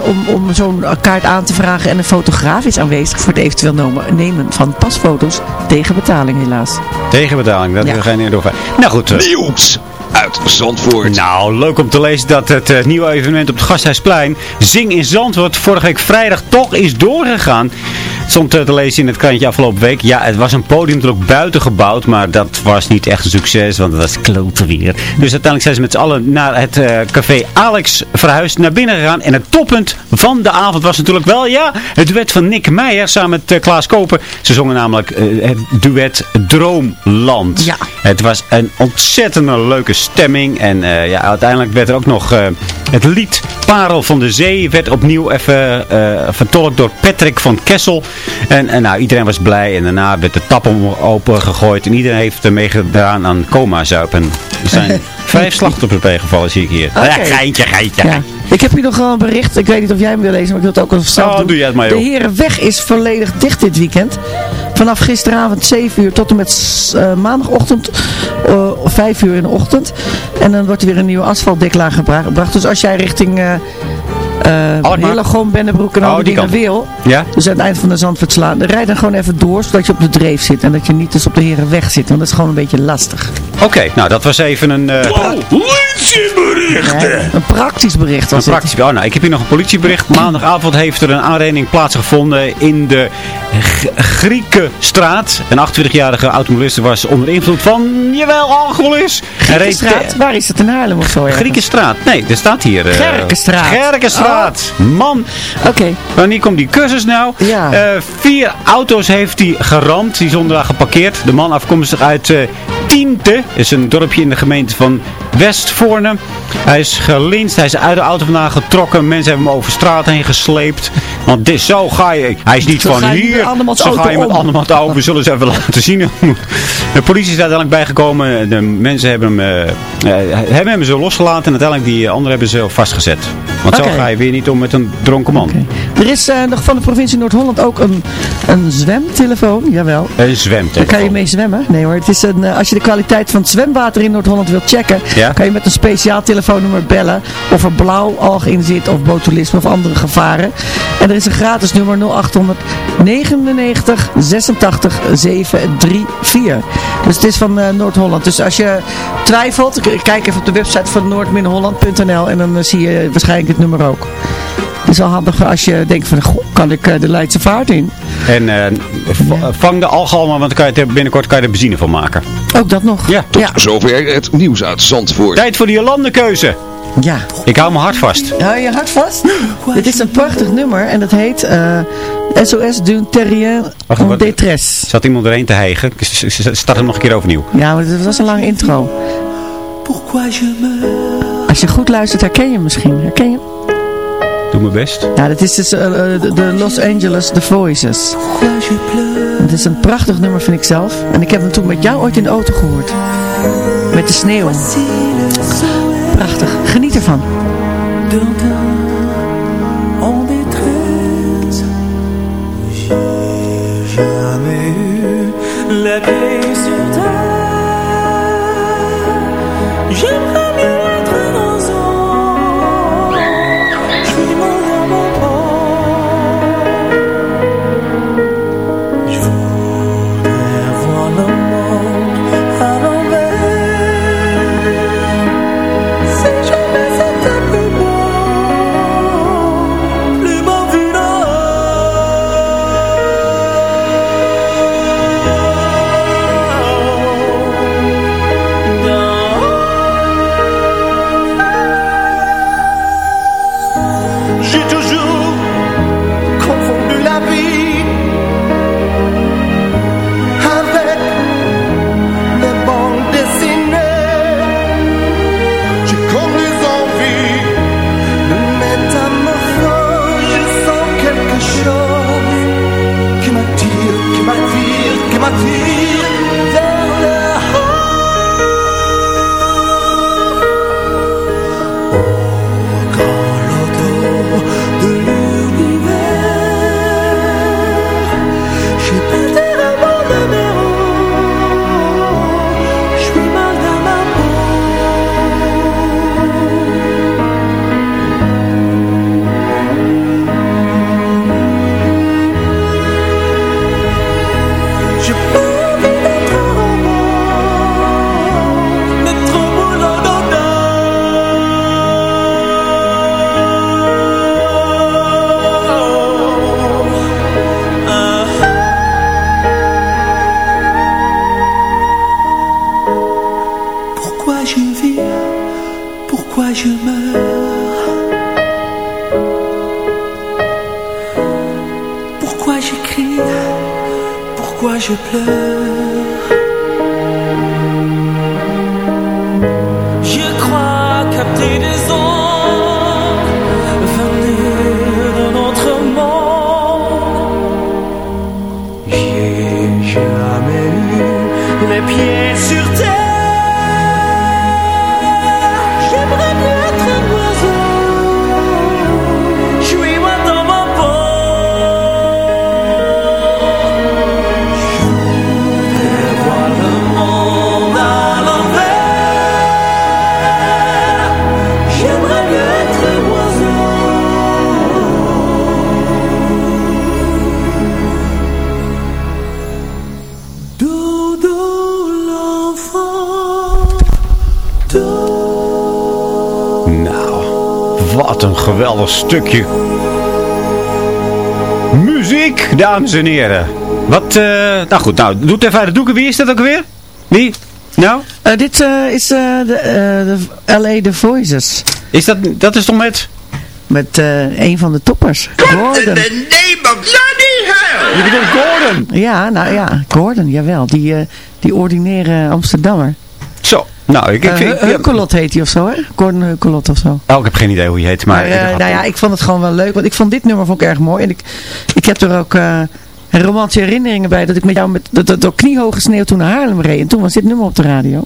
om, om zo'n kaart aan te vragen. En een fotograaf is aanwezig voor het eventueel nomen- nemen van pasfoto's. Tegen betaling helaas. Tegenbetaling, dat Ja. is geen door. Nou goed. Nieuws uit Zandvoort. Nou, leuk om te lezen dat het eh, nieuwe evenement op het Gasthuisplein, Zing in Zandvoort, vorige week vrijdag toch is doorgegaan. Stond eh, te lezen in het krantje afgelopen week. Ja, het was een podium natuurlijk buiten gebouwd, maar dat was niet echt een succes, want het was klote weer. Dus uiteindelijk zijn ze met z'n allen naar het eh, café Alex verhuisd naar binnen gegaan. En het toppunt van de avond was natuurlijk wel, ja, het duet van Nick Meijer samen met eh, Klaas Koper. Ze zongen namelijk het duet Droomland. Ja. Het was een ontzettend leuke stemming. En ja, uiteindelijk werd er ook nog het lied Parel van de Zee. Werd opnieuw even vertolkt door Patrick van Kessel. En, en nou, iedereen was blij. En daarna werd de tap open gegooid. En iedereen heeft er meegedaan aan coma-zuip. En er zijn *laughs* vijf slachtoffers bijgevallen, zie ik hier. Oké. Ja, geintje, geintje. Ja. Ik heb hier nog wel een bericht. Ik weet niet of jij hem wil lezen, maar ik wil het ook als zelf Oh, doen. doe jij het maar, De. Herenweg is volledig dicht dit weekend. Vanaf gisteravond 7 uur tot en met eh, maandagochtend eh, 5 uur in de ochtend. En dan wordt er weer een nieuwe asfaltdeklaar gebra- gebracht. Dus als jij richting eh eh Alkmaar. Hillegom, Bennebroek en Oh, al die die dingen wil. Ja? Dus aan het eind van de Zandvoortslaan. Rijd dan gewoon even door, zodat je op de dreef zit. En dat je niet dus op de Herenweg zit. Want dat is gewoon een beetje lastig. Oké, nou dat was even een... eh, Ja, een praktisch bericht Een was dit. praktisch, oh, nou, ik heb hier nog een politiebericht. Maandagavond heeft er een aanrijding plaatsgevonden in de G- Griekenstraat. Een 28-jarige automobilist was onder invloed van, jawel, alcoholis. Hij reed- Griekenstraat? Waar is het in Haarlem of zo? ergens? Griekenstraat. Nee, er staat hier. eh, Gerkenstraat. Gerkenstraat. Man. Oké. Wanneer komt die cursus nou? Ja. Eh, vier auto's heeft hij geramd. Die daar geparkeerd. De man afkomstig uit eh Tiente. Is een dorpje in de gemeente van Westvoorne. Hij is gelinst. Hij is uit de auto vandaan getrokken. Mensen hebben hem over straat heen gesleept. Want dit, zo ga je... Hij is niet Zo van hier. Zo ga je met andermans auto. We zullen ze even *laughs* laten zien. De politie is uiteindelijk bijgekomen. De mensen hebben hem, eh, eh, hebben hem zo losgelaten. En uiteindelijk die anderen hebben ze vastgezet. Want zo ga je weer niet om met een dronken man. Er is eh, nog van de provincie Noord-Holland ook een, een zwemtelefoon. Jawel. Een zwemt. Daar kan je mee zwemmen. Nee hoor, het is een, als je de kwaliteit van het zwemwater in Noord-Holland wilt checken, Ja? kan je met een speciaal telefoonnummer bellen of er blauw alg in zit of botulisme of andere gevaren. En er is een gratis nummer 0800 99 86 734. Dus het is van eh, Noord-Holland. Dus als je twijfelt, kijk even op de website van noord-holland.nl en dan eh, zie je waarschijnlijk het nummer ook. Het is wel handig als je denkt van, goh, kan ik eh, de Leidse vaart in? En eh, vang de algalmen, want kan je er binnenkort kan je er benzine van maken. Ook dat nog. Ja. Ja. Zover het nieuws uit Zandvoort. Tijd voor die Jolandekeuze. Ja. Ik hou mijn hart vast. Hou je hart vast? Dit is een prachtig nummer en dat heet eh, SOS d'un terrien Wacht, en wat- détresse. Zat iemand erheen te hijgen? Start hem nog een keer overnieuw. Ja, maar dat was een lange intro. Als je goed luistert herken je hem misschien. Herken je hem? Doe mijn best. Ja, dat is dus eh, eh, de de Los Angeles The Voices. Het is een prachtig nummer vind ik zelf. En ik heb hem toen met jou ooit in de auto gehoord. Met de sneeuw. Prachtig. Geniet ervan. Nou, wat een geweldig stukje. Muziek, dames en heren. Wat, eh, nou goed, nou, doe het even uit de doeken. Wie is dat ook weer? Wie? Nou? Eh, dit eh, is eh, de, eh, de LA The Voices. Is dat, dat is toch met... Met eh, een van de toppers. Gordon. name of bloody hell! Je bedoelt Gordon? Ja, nou ja, Gordon, jawel. Die, eh, die ordinaire Amsterdammer. Zo, nou, ik... ik, Eh, ik- ja. Heukelot heet hij of zo, hè? Gordon Heukelot of zo. Oh, ik heb geen idee hoe je heet, maar... Maar, eh, nou ja, ik vond het gewoon wel leuk. Want ik vond dit nummer vond ik erg mooi. En ik, ik heb er ook eh, romantische herinneringen bij. Dat ik met jou met dat, dat door kniehoge sneeuw toen naar Haarlem reed. En toen was dit nummer op de radio.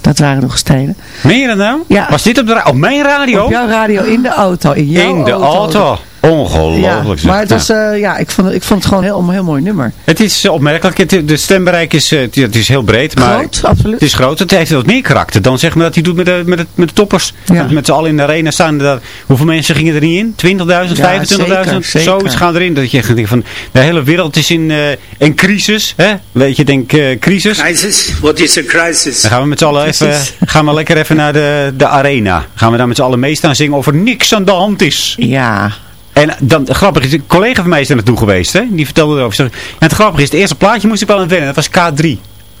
Dat waren nog stijlen. Meen je dat nou? Ja. Was dit op, de op mijn radio? Op jouw radio, in de auto. In, jouw In de auto. Ongelooflijk. Ja, maar het was, eh, ja, ik vond, het, ik vond het gewoon heel, een heel mooi nummer. Het is eh, opmerkelijk. Het, de stembereik is, eh, het, het is heel breed. Maar Groot, absoluut. Het is groot. Het heeft wat meer karakter dan zeg maar dat hij doet met de, met de, met de toppers. Met, met z'n allen in de arena staan. Daar, hoeveel mensen gingen er niet in? 20.000, 25.000? zeker, zeker. Zoiets gaan erin. Dat je denkt van de hele wereld is in, eh, in crisis. Hè? Weet je, denk eh, crisis. Crisis? What is a crisis? Dan gaan we met z'n allen even, *laughs* gaan we lekker even naar de, de arena. Gaan we daar met z'n allen mee staan zingen of er niks aan de hand is. Ja. En dan, grappig is, een collega van mij is daar naartoe geweest, hè? Die vertelde erover. Ja, het grappige is, het eerste plaatje moest ik wel aan wennen. Dat was K3.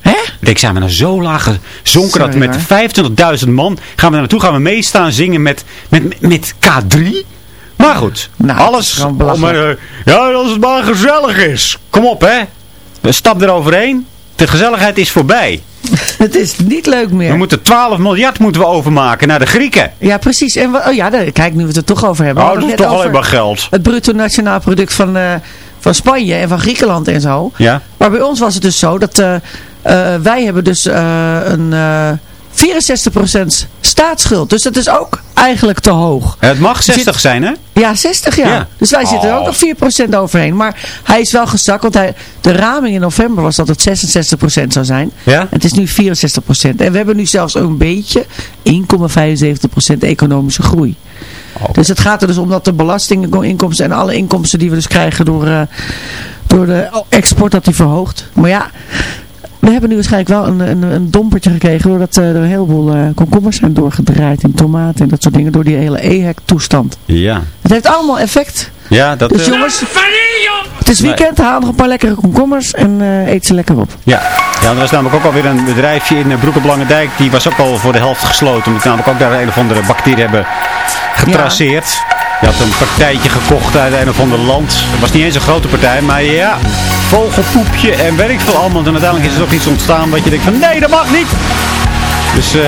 Hè? Ik zijn we nou zo laag gezonken dat met 25.000 man gaan we daar naartoe, gaan we meestaan zingen met, met, met K3? Maar goed, Nou, alles om, eh, ja, als het maar gezellig is. Kom op, hè. We stap eroverheen. De gezelligheid is voorbij. *laughs* Het is niet leuk meer. We moeten 12 miljard moeten we overmaken naar de Grieken. Ja, precies. En oh ja, daar- kijk, nu we het er toch over hebben. Oh, dat is toch alleen maar geld. Het bruto nationaal product van, eh, van Spanje en van Griekenland en zo. Ja. Maar bij ons was het dus zo dat eh, eh, wij hebben dus een 64% staatsschuld. Dus dat is ook eigenlijk te hoog. Het mag 60 zijn, hè? Ja, 60 jaar. Ja. Dus wij zitten er Oh. ook nog 4% overheen. Maar hij is wel gezakt, want hij, de raming in november was dat het 66% zou zijn. Ja? Het is nu 64%. En we hebben nu zelfs een beetje 1,75% economische groei. Oh. Dus het gaat er dus om dat de belastinginkomsten en alle inkomsten die we dus krijgen door, eh, door de export, dat die verhoogt. Maar ja, we hebben nu waarschijnlijk wel een, een, een dompertje gekregen doordat eh, er een heleboel eh, komkommers zijn doorgedraaid en tomaten en dat soort dingen door die hele EHEC-toestand. Ja. Het heeft allemaal effect. Ja, dat... Dus eh, jongens, het is weekend, haal nog een paar lekkere komkommers en eh, eet ze lekker op. Ja. ja, er was namelijk ook alweer een bedrijfje in eh, Broek op Lange Dijk. Die was ook al voor de helft gesloten. Omdat namelijk ook daar een of andere bacterie hebben getraceerd. Die had een partijtje gekocht uit een of ander land. Het was niet eens een grote partij, maar ja, vogelpoepje en werk veel allemaal. En uiteindelijk is er ook iets ontstaan wat je denkt van nee, dat mag niet. Dus eh,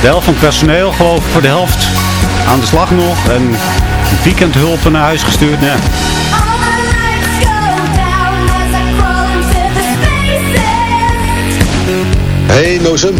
de helft van het personeel, geloof ik, voor de helft aan de slag nog. En weekendhulpen naar huis gestuurd. Ja. Hey, Nozem.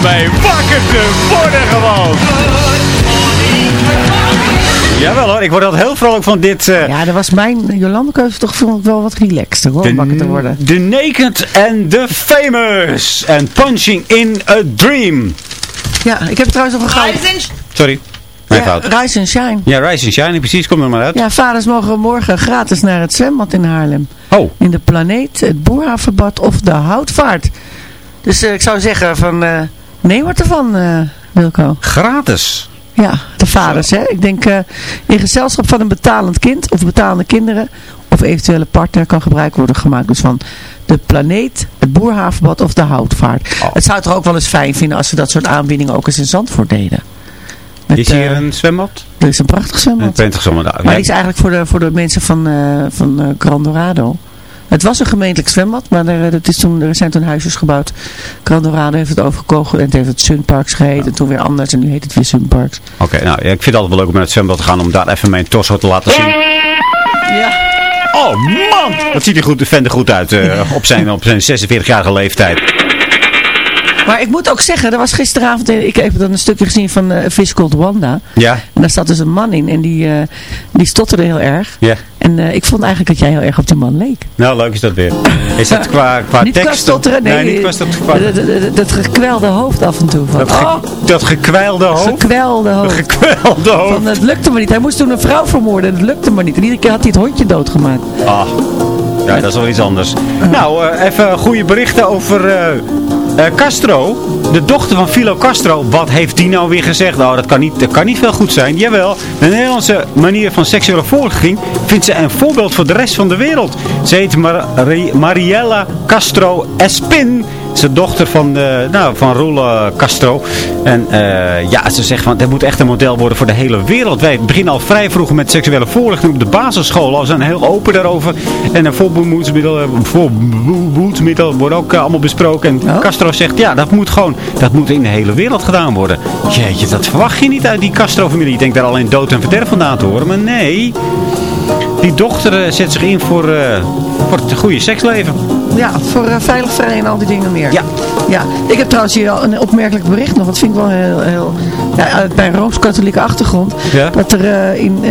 Om mee wakker te worden gewoon. Jawel hoor, ik word altijd heel vrolijk van dit... eh, Ja, dat was mijn Jolandekeuze toch vond ik wel wat relaxter hoor, om wakker te worden. The Naked and the Famous. En Punching in a Dream. Ja, ik heb trouwens nog een gouden... Sorry. Mijn Ja, fout. Rise and Shine. Ja, Rise and Shine, precies, kom er maar uit. Ja, vaders mogen morgen gratis naar het zwembad in Haarlem. Oh. In de Planeet, het Boerhavenbad of de Houtvaart. Dus eh, ik zou zeggen van, eh neem wat ervan, eh Wilco. Gratis. Ja, de vaders, hè. Ik denk eh, in gezelschap van een betalend kind of betalende kinderen of eventuele partner kan gebruik worden gemaakt. Dus van de planeet, het boerhavenbad of de houtvaart. Oh. Het zou toch ook wel eens fijn vinden als ze dat soort aanbiedingen ook eens in Zandvoort deden. Met, Is hier eh, een zwembad? Er is een prachtig zwembad. Een prachtig zwembad. Maar Nee. die is eigenlijk voor de, voor de mensen van, eh van Dorado. Het was een gemeentelijk zwembad, maar er, dat is toen, er zijn toen huisjes gebouwd. Gran Dorado heeft het overgekocht en het heeft het Sunparks geheten. En toen weer anders en nu heet het weer Sunparks. Oké, nou, ja, ik vind het altijd wel leuk om naar het zwembad te gaan om daar even mijn torso te laten zien. Ja. Oh man! Dat ziet er goed, de vent er goed uit eh, op zijn, op zijn 46-jarige leeftijd. Maar ik moet ook zeggen, er was gisteravond, ik heb dan een stukje gezien van Vis Called Wanda. Ja? En daar zat dus een man in en die, eh, die stotterde heel erg. Ja. En eh, ik vond eigenlijk dat jij heel erg op die man leek. Nou, leuk is dat weer. Is dat qua, qua niet tekst? qua stotteren, nee. niet qua stotteren. Dat, dat, dat gekwelde hoofd af en toe. Van, Dat, ge- oh, dat gekwijlde hoofd? gekwelde hoofd. *laughs* Gekwijlde hoofd. Van, het lukte maar niet. Hij moest toen een vrouw vermoorden en het lukte maar niet. En iedere keer had hij het hondje doodgemaakt. Ah, ja, dat is wel iets anders. Nou, even goede berichten over eh, Castro. De dochter van Filo Castro. Wat heeft die nou weer gezegd? Nou, dat kan niet, dat kan niet veel goed zijn. Jawel, de Nederlandse manier van seksuele voorlichting vindt ze een voorbeeld voor de rest van de wereld. Ze heet Mar Mariella Castro Espin. Is de dochter van, de, nou, van Roel eh, Castro. En eh, ja, ze zegt van, het moet echt een model worden voor de hele wereld. Wij beginnen al vrij vroeg met seksuele voorlichting op de basisschool. We zijn heel open daarover. En een voorbehoedsmiddel voorbehoedsmiddel wordt ook eh, allemaal besproken. En Castro zegt, ja, dat moet gewoon, dat moet in de hele wereld gedaan worden. Jeetje, dat verwacht je niet uit die Castro-familie. Je denkt daar alleen dood en verderf vandaan te horen. Maar nee, die dochter eh, zet zich in voor, eh, voor het goede seksleven. Ja, voor eh, veilig vrij en al die dingen meer. Ja. ja. Ik heb trouwens hier al een opmerkelijk bericht nog. Dat vind ik wel heel... heel ja, uit mijn Rooms-Katholieke achtergrond. Ja. Dat er eh, in... eh,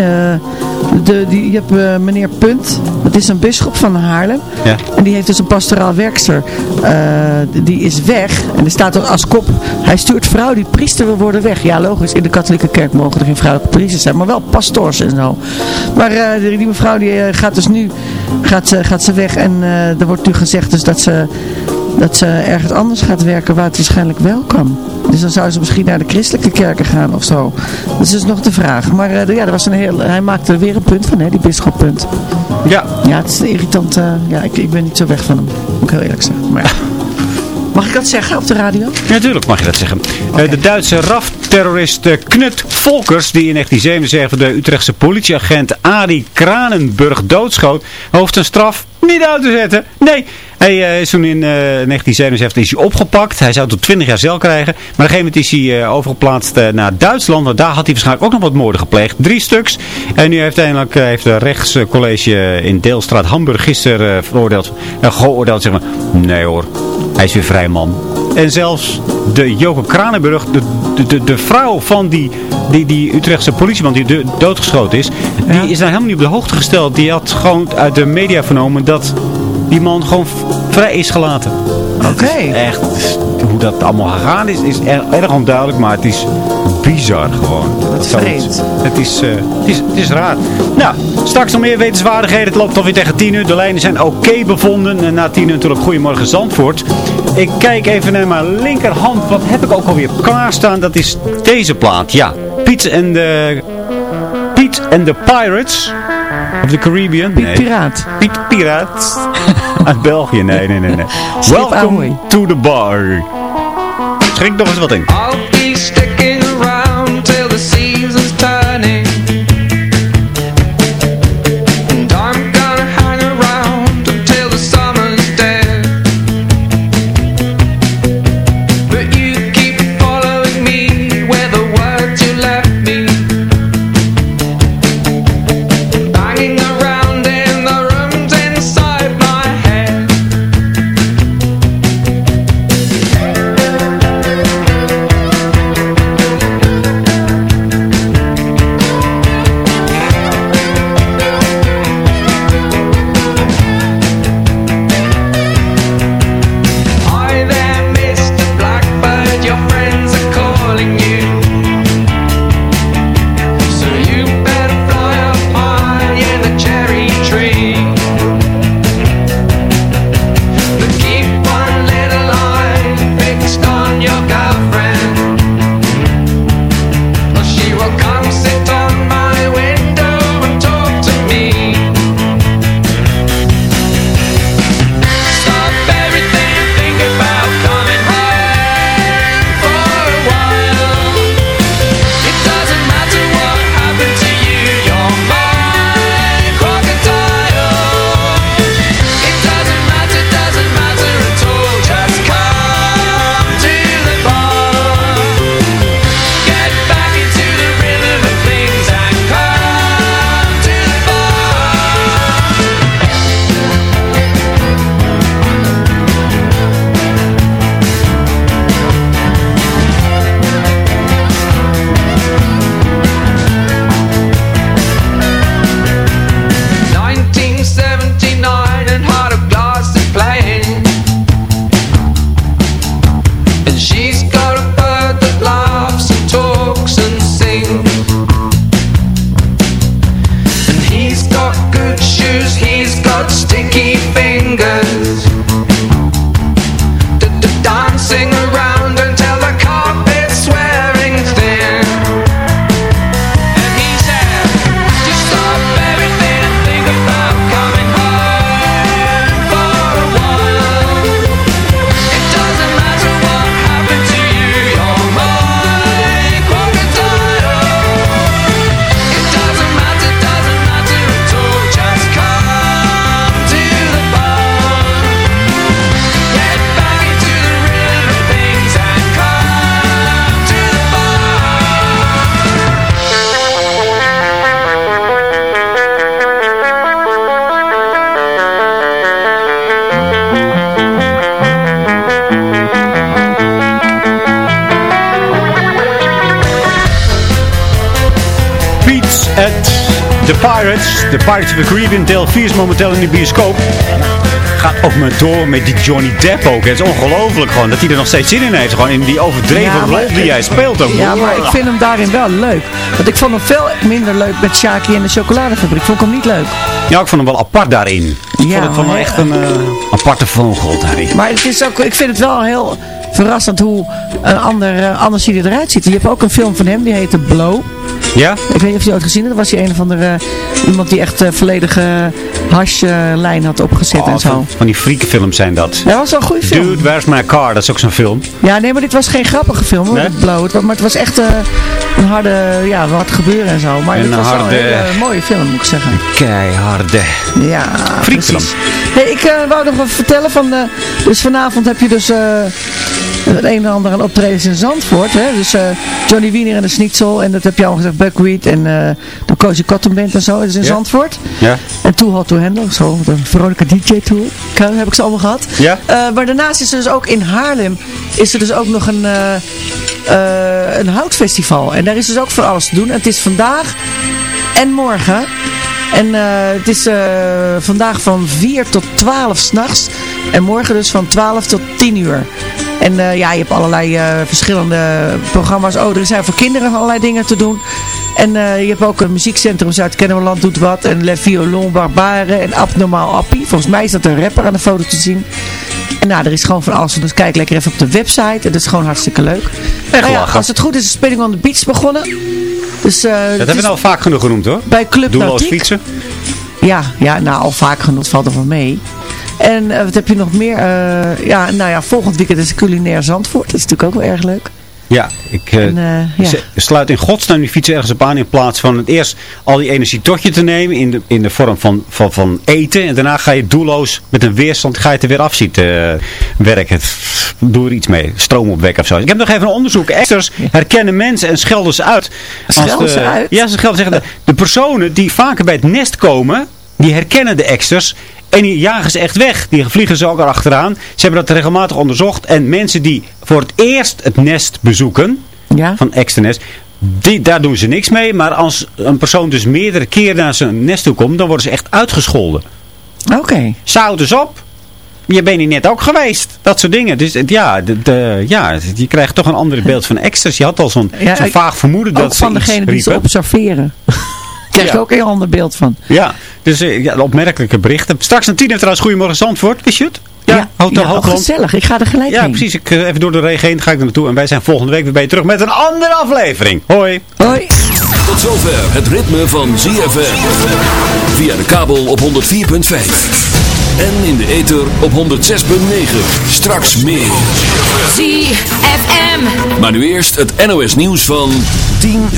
de, die, je hebt meneer Punt. Dat is een bisschop van Haarlem. Ja. En die heeft dus een pastoraal werkster. die is weg. En er staat er als kop. Hij stuurt vrouw die priester wil worden weg. Ja, logisch. In de katholieke kerk mogen er geen vrouwelijke priesters zijn. Maar wel pastoors en zo. Maar die, die mevrouw die gaat dus nu gaat ze, gaat ze weg. En er wordt nu gezegd dus dat ze, dat ze ergens anders gaat werken waar het waarschijnlijk wel kan. Dus dan zou ze misschien naar de christelijke kerken gaan of zo. Dat is dus nog de vraag. Maar eh, ja, er was een heel, hij maakte er weer een punt van, hè, die bisschoppunt. Ja. Ja, het is een irritant. eh, ja, ik, ik ben niet zo weg van hem. Moet ik heel eerlijk zeggen. Maar ja. *laughs* Mag ik dat zeggen op de radio? Ja, natuurlijk mag je dat zeggen. Eh, de Duitse RAF-terrorist eh, Knut Volkers, die in 1977 de Utrechtse politieagent Arie Kranenburg doodschoot, hoeft zijn straf niet uit te zetten. Nee, hij eh, is toen in eh, 1977 is hij opgepakt. Hij zou tot 20 jaar cel krijgen. Maar op een gegeven moment is hij overgeplaatst naar Duitsland. Want daar had hij waarschijnlijk ook nog wat moorden gepleegd. Drie stuks. En nu heeft uiteindelijk eh, heeft de rechtscollege in Deelstraat Hamburg gisteren veroordeeld, geoordeeld. Zeg maar, nee hoor, hij is weer vrij man. En zelfs de Joke Kranenburg, de, de, de, de vrouw van die, die, die Utrechtse politieman die de- doodgeschoten is, die is daar helemaal niet op de hoogte gesteld. Die had gewoon uit de media vernomen dat die man gewoon vrij is gelaten. Oké. Echt, hoe dat allemaal gegaan is, is erg, erg onduidelijk, maar het is bizar gewoon. Dat zoiets- vreemd. Het is, eh, het, is, het is raar. Nou, straks nog meer wetenswaardigheden. Het loopt toch weer tegen 10 uur. De lijnen zijn oké bevonden. En na 10 uur natuurlijk Goedemorgen Zandvoort. Ik kijk even naar mijn linkerhand. Wat heb ik ook alweer klaarstaan? Dat is deze plaat. Ja, Piet en de... Piet en de Pirates. Of the Caribbean. Piet Nee. Piraat. Piet Piraat. *laughs* Uit België. Nee, nee, nee. nee. Welcome to the bar. Schrik nog eens wat in. The Pirates of the Caribbean. Deel 4 is momenteel in de bioscoop. Gaat ook maar door met die Johnny Depp ook. Het is ongelooflijk gewoon dat hij er nog steeds zin in heeft. Gewoon in die overdreven Ja, rol die hij speelt ook. Ja, maar ik vind hem daarin wel leuk. Want ik vond hem veel minder leuk met Shaki en de chocoladefabriek. Vond ik hem niet leuk. Ja, ik vond hem wel apart daarin. Ik Ja, vond het van maar- echt een eh, aparte vogel daarin. Maar het is ook, ik vind het wel heel verrassend hoe een ander, eh, anders hij eruit ziet. Je hebt ook een film van hem, die heette Blow. Ja? Ik weet niet of je ooit gezien hebt. Dat was hij een van de eh, iemand die echt eh, volledige hashlijn had opgezet en Oh, zo. van, die friekenfilms zijn dat. Dat was wel een goede film. Dude, Where's My Car? Dat is ook zo'n film. Ja, nee, maar dit was geen grappige film hoor, Nee? was- maar het was echt eh, een harde, ja, wat gebeuren en zo. Maar Een het was wel harde- een hele mooie film, moet ik zeggen. Keiharde. Ja, Friekfilm. precies. Nee, ik eh, wou nog wat vertellen van, eh, dus vanavond heb je dus het een en ander aan optredens in Zandvoort. Hè? Dus eh, Johnny Wiener en de Schnitzel en dat heb je al gezegd, Buckwheat en eh, de Cozy Cotton Band en zo. Dat is in Ja. Zandvoort. Ja. En Too Hot to Handle, zo, de Veronica DJ Tour. Heb ik ze allemaal gehad. Ja. Eh, maar daarnaast is er dus ook in Haarlem, is er dus ook nog een, een houtfestival. En daar is dus ook voor alles te doen. En het is vandaag en morgen. En het is vandaag van 4 tot 12 s'nachts. En morgen dus van 12 tot 10 uur. En eh, ja, je hebt allerlei eh, verschillende programma's. Oh, er zijn voor kinderen allerlei dingen te doen. En eh, je hebt ook een muziekcentrum Zuid-Kennemerland doet wat. En Le Violon Barbare en Abnormaal Appie. Volgens mij is dat een rapper aan de foto te zien. En nou, er is gewoon van alles. Dus kijk lekker even op de website. En dat is gewoon hartstikke leuk. Echt Nou ja, als het goed is, is Spinning on the Beach begonnen. Dus, Dat hebben we nou vaak genoeg genoemd hoor. bij Club Doelloos Nautiek. fietsen. Ja, ja, nou al vaak genoeg, valt er wel mee. En eh, wat heb je nog meer? Eh, ja, nou ja, volgend weekend is culinair Zandvoort. Dat is natuurlijk ook wel erg leuk. Ja, ik eh, En, ja. sluit in godsnaam die fiets ergens op aan in plaats van het eerst al die energie tot je te nemen in de, in de vorm van, van, van eten. En daarna ga je doelloos met een weerstand ga je het er weer af zien te, eh, werken. Doe er iets mee. Stroom opwekken of zo. Ik heb nog even een onderzoek. Exters herkennen mensen en schelden ze uit. Schelden de- ze uit? Ja, ze schelden zeggen de, de personen die vaker bij het nest komen, die herkennen de exters. En die jagen ze echt weg. Die vliegen ze ook erachteraan. Ze hebben dat regelmatig onderzocht. En mensen die voor het eerst het nest bezoeken, Ja. van externest, die, daar doen ze niks mee. Maar als een persoon dus meerdere keren naar zijn nest toe komt, dan worden ze echt uitgescholden. Oké. Zout eens op. Je bent hier net ook geweest. Dat soort dingen. Dus ja, de, de- ja, je krijgt toch een ander beeld van extras. Je had al zo'n Ja, ik- vaag vermoeden dat ze van degene die ze observeren. Krijg je Ja. ook een heel ander beeld van. Ja, dus eh, ja, opmerkelijke berichten. Straks een tien trouwens. Goedemorgen Zandvoort. Wist je het? Ja, Hotel ja, oh, Hoogland. gezellig. Ik ga er gelijk Ja, heen. precies. Ik, eh, even door de regen heen ga ik er naartoe. En wij zijn volgende week weer bij je terug met een andere aflevering. Hoi. Hoi. Tot zover het ritme van ZFM. Via de kabel op 104.5. En in de ether op 106.9. Straks meer. ZFM. Maar nu eerst het NOS nieuws van 10 uur.